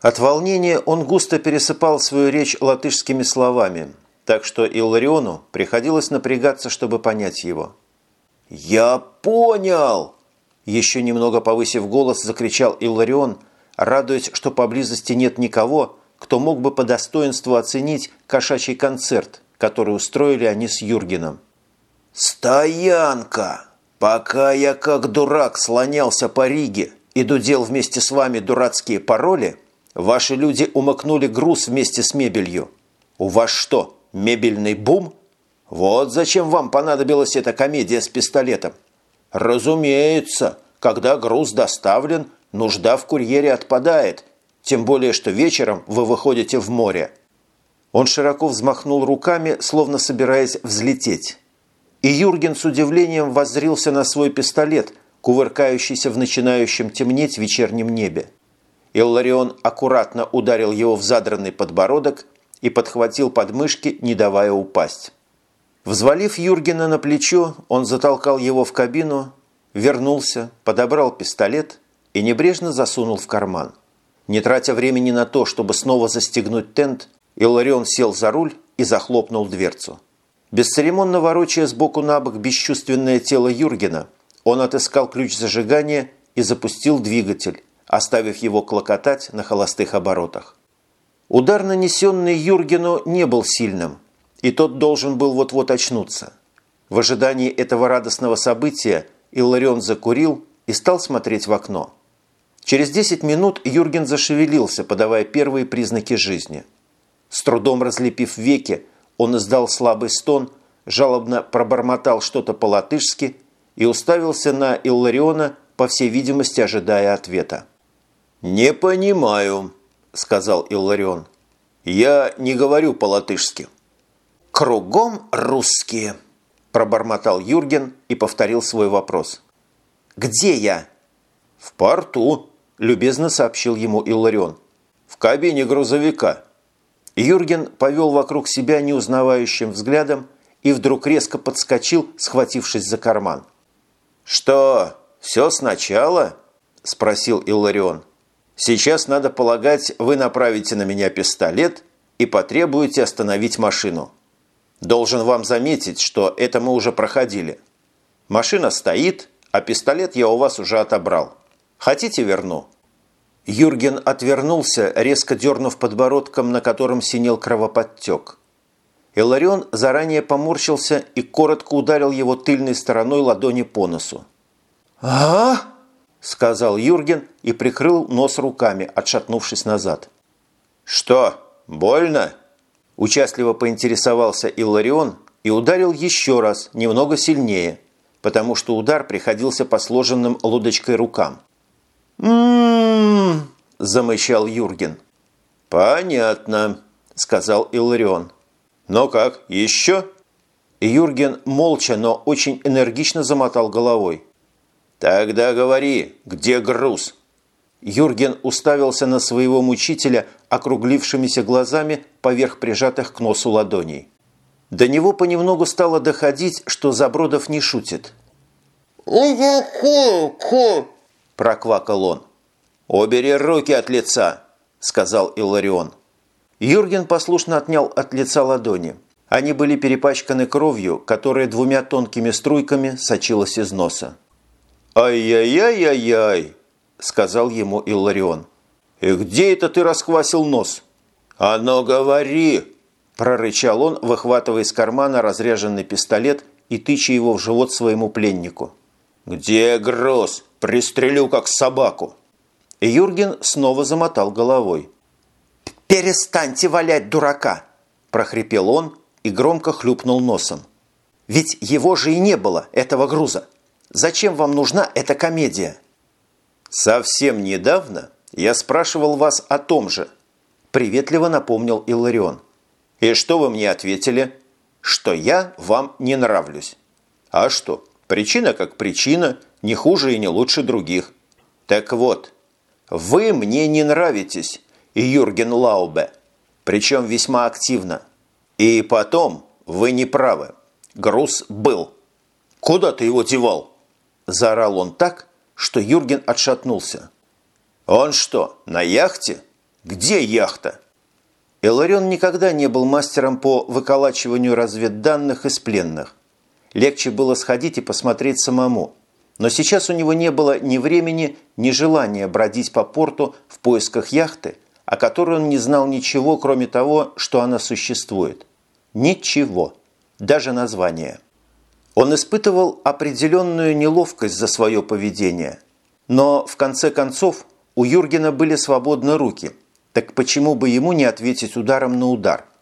От волнения он густо пересыпал свою речь латышскими словами, так что Иллариону приходилось напрягаться, чтобы понять его. «Я понял!» Еще немного повысив голос, закричал Илларион, радуясь, что поблизости нет никого, кто мог бы по достоинству оценить кошачий концерт, который устроили они с Юргеном. «Стоянка! Пока я как дурак слонялся по Риге и дудел вместе с вами дурацкие пароли, ваши люди умыкнули груз вместе с мебелью. У вас что, мебельный бум? Вот зачем вам понадобилась эта комедия с пистолетом. Разумеется, когда груз доставлен, нужда в курьере отпадает, тем более, что вечером вы выходите в море. Он широко взмахнул руками, словно собираясь взлететь. И Юрген с удивлением воззрился на свой пистолет, кувыркающийся в начинающем темнеть вечернем небе. Илларион аккуратно ударил его в задранный подбородок и подхватил подмышки, не давая упасть. Взвалив Юргена на плечо, он затолкал его в кабину, вернулся, подобрал пистолет и небрежно засунул в карман. Не тратя времени на то, чтобы снова застегнуть тент, Илларион сел за руль и захлопнул дверцу. Бесцеремонно ворочая сбоку на бок бесчувственное тело Юргена, он отыскал ключ зажигания и запустил двигатель, оставив его клокотать на холостых оборотах. Удар, нанесенный Юргену, не был сильным – и тот должен был вот-вот очнуться. В ожидании этого радостного события Илларион закурил и стал смотреть в окно. Через 10 минут Юрген зашевелился, подавая первые признаки жизни. С трудом разлепив веки, он издал слабый стон, жалобно пробормотал что-то по-латышски и уставился на Иллариона, по всей видимости, ожидая ответа. «Не понимаю», – сказал Илларион. «Я не говорю по-латышски». «Кругом русские», – пробормотал Юрген и повторил свой вопрос. «Где я?» «В порту», – любезно сообщил ему Илларион. «В кабине грузовика». Юрген повел вокруг себя неузнавающим взглядом и вдруг резко подскочил, схватившись за карман. «Что, все сначала?» – спросил Илларион. «Сейчас, надо полагать, вы направите на меня пистолет и потребуете остановить машину». Должен вам заметить, что это мы уже проходили. Машина стоит, а пистолет я у вас уже отобрал. Хотите верну?» Юрген отвернулся, резко дернув подбородком, на котором синел кровоподтек. Иларион заранее поморщился и коротко ударил его тыльной стороной ладони по носу. а сказал Юрген и прикрыл нос руками, отшатнувшись назад. «Что, больно?» Участливо поинтересовался Илларион и ударил еще раз, немного сильнее, потому что удар приходился по сложенным лодочкой рукам. «М-м-м!» – замычал Юрген. «Понятно», – сказал Илларион. «Но как, еще?» Юрген молча, но очень энергично замотал головой. «Тогда говори, где груз?» Юрген уставился на своего мучителя округлившимися глазами поверх прижатых к носу ладоней. До него понемногу стало доходить, что Забродов не шутит. «Ку-ку-ку!» – проквакал он. «Убери руки от лица!» – сказал Илларион. Юрген послушно отнял от лица ладони. Они были перепачканы кровью, которая двумя тонкими струйками сочилась из носа. «Ай-яй-яй-яй-яй!» – сказал ему Илларион. «И где это ты расквасил нос?» «А ну говори!» – прорычал он, выхватывая из кармана разряженный пистолет и тыча его в живот своему пленнику. «Где груз? Пристрелю, как собаку!» И Юрген снова замотал головой. «Перестаньте валять дурака!» – прохрипел он и громко хлюпнул носом. «Ведь его же и не было, этого груза! Зачем вам нужна эта комедия?» «Совсем недавно я спрашивал вас о том же», – приветливо напомнил Илларион. «И что вы мне ответили?» «Что я вам не нравлюсь». «А что? Причина как причина, не хуже и не лучше других». «Так вот, вы мне не нравитесь, Юрген Лаубе, причем весьма активно. И потом, вы не правы, груз был». «Куда ты его девал?» – заорал он так, что Юрген отшатнулся. «Он что, на яхте? Где яхта?» Иларион никогда не был мастером по выколачиванию разведданных из пленных. Легче было сходить и посмотреть самому. Но сейчас у него не было ни времени, ни желания бродить по порту в поисках яхты, о которой он не знал ничего, кроме того, что она существует. Ничего. Даже название. Он испытывал определенную неловкость за свое поведение. Но, в конце концов, у Юргена были свободны руки. Так почему бы ему не ответить ударом на удар –